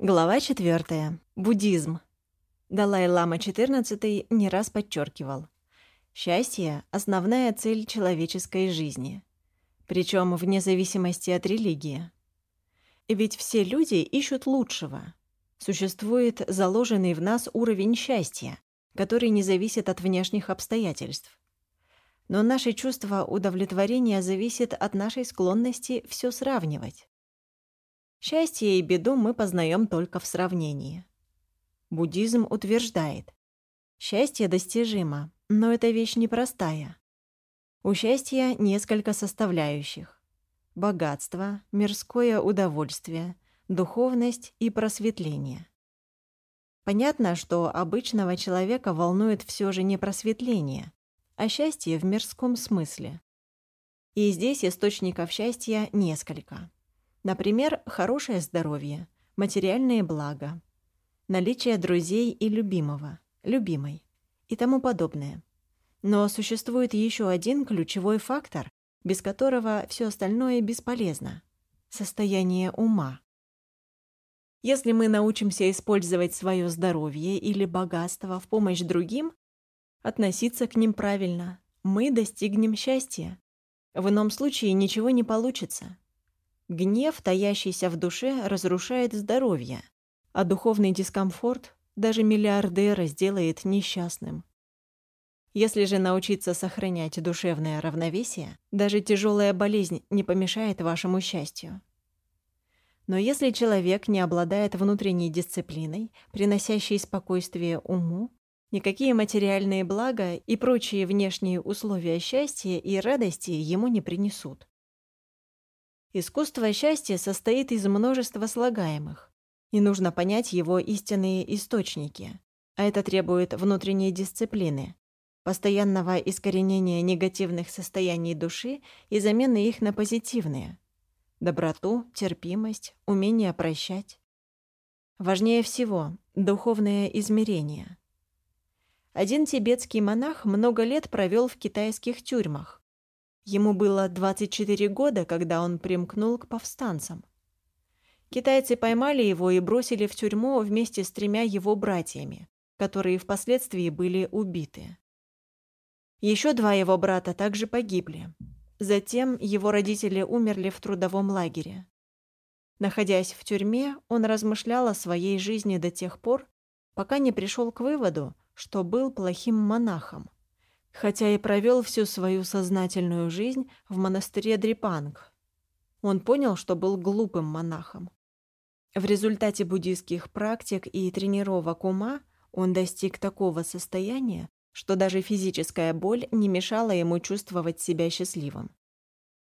Глава 4. Буддизм. Далай-лама XIV не раз подчеркивал. Счастье — основная цель человеческой жизни. Причем вне зависимости от религии. Ведь все люди ищут лучшего. Существует заложенный в нас уровень счастья, который не зависит от внешних обстоятельств. Но наше чувство удовлетворения зависит от нашей склонности все сравнивать. Счастье и беду мы познаем только в сравнении. Буддизм утверждает, счастье достижимо, но это вещь непростая. У счастья несколько составляющих. Богатство, мирское удовольствие, духовность и просветление. Понятно, что обычного человека волнует все же не просветление, а счастье в мирском смысле. И здесь источников счастья несколько. Например, хорошее здоровье, материальные блага, наличие друзей и любимого, любимой и тому подобное. Но существует еще один ключевой фактор, без которого все остальное бесполезно — состояние ума. Если мы научимся использовать свое здоровье или богатство в помощь другим, относиться к ним правильно, мы достигнем счастья. В ином случае ничего не получится. Гнев, таящийся в душе, разрушает здоровье, а духовный дискомфорт даже миллиардера сделает несчастным. Если же научиться сохранять душевное равновесие, даже тяжелая болезнь не помешает вашему счастью. Но если человек не обладает внутренней дисциплиной, приносящей спокойствие уму, никакие материальные блага и прочие внешние условия счастья и радости ему не принесут. Искусство счастья состоит из множества слагаемых, и нужно понять его истинные источники, а это требует внутренней дисциплины, постоянного искоренения негативных состояний души и замены их на позитивные. Доброту, терпимость, умение прощать. Важнее всего — духовное измерение. Один тибетский монах много лет провел в китайских тюрьмах, Ему было 24 года, когда он примкнул к повстанцам. Китайцы поймали его и бросили в тюрьму вместе с тремя его братьями, которые впоследствии были убиты. Еще два его брата также погибли. Затем его родители умерли в трудовом лагере. Находясь в тюрьме, он размышлял о своей жизни до тех пор, пока не пришел к выводу, что был плохим монахом хотя и провел всю свою сознательную жизнь в монастыре Дрипанг. Он понял, что был глупым монахом. В результате буддийских практик и тренировок ума он достиг такого состояния, что даже физическая боль не мешала ему чувствовать себя счастливым.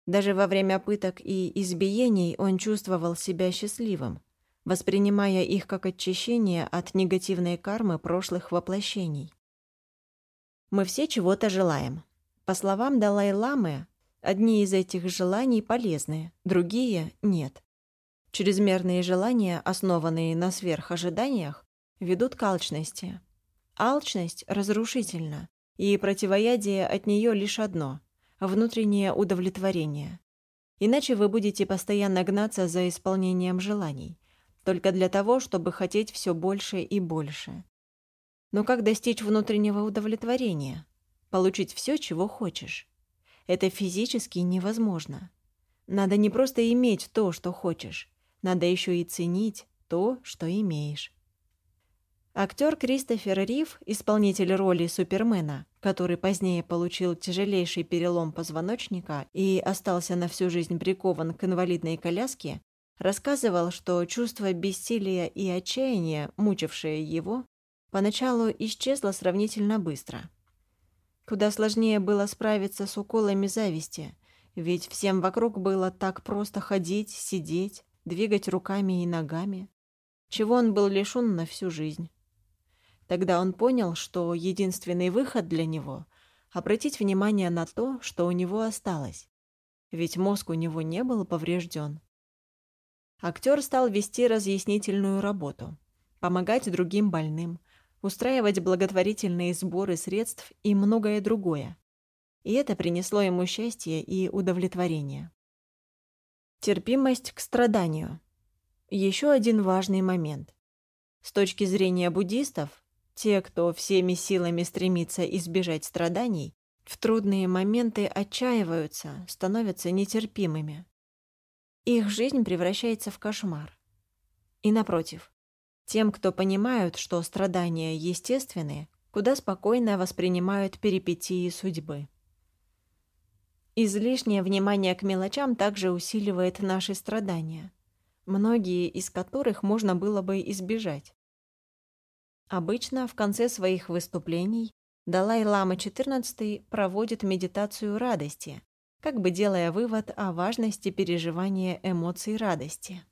Даже во время пыток и избиений он чувствовал себя счастливым, воспринимая их как очищение от негативной кармы прошлых воплощений. Мы все чего-то желаем. По словам Далай-ламы, одни из этих желаний полезны, другие — нет. Чрезмерные желания, основанные на сверхожиданиях, ведут к алчности. Алчность разрушительна, и противоядие от нее лишь одно — внутреннее удовлетворение. Иначе вы будете постоянно гнаться за исполнением желаний, только для того, чтобы хотеть все больше и больше. Но как достичь внутреннего удовлетворения? Получить все, чего хочешь? Это физически невозможно. Надо не просто иметь то, что хочешь, надо еще и ценить то, что имеешь. Актер Кристофер Рив, исполнитель роли Супермена, который позднее получил тяжелейший перелом позвоночника и остался на всю жизнь прикован к инвалидной коляске, рассказывал, что чувство бессилия и отчаяния, мучившее его, поначалу исчезла сравнительно быстро. Куда сложнее было справиться с уколами зависти, ведь всем вокруг было так просто ходить, сидеть, двигать руками и ногами, чего он был лишён на всю жизнь. Тогда он понял, что единственный выход для него — обратить внимание на то, что у него осталось, ведь мозг у него не был поврежден. Актер стал вести разъяснительную работу, помогать другим больным, устраивать благотворительные сборы средств и многое другое. И это принесло ему счастье и удовлетворение. Терпимость к страданию. еще один важный момент. С точки зрения буддистов, те, кто всеми силами стремится избежать страданий, в трудные моменты отчаиваются, становятся нетерпимыми. Их жизнь превращается в кошмар. И напротив, тем, кто понимают, что страдания естественны, куда спокойно воспринимают перипетии судьбы. Излишнее внимание к мелочам также усиливает наши страдания, многие из которых можно было бы избежать. Обычно в конце своих выступлений Далай-лама XIV проводит медитацию радости, как бы делая вывод о важности переживания эмоций радости.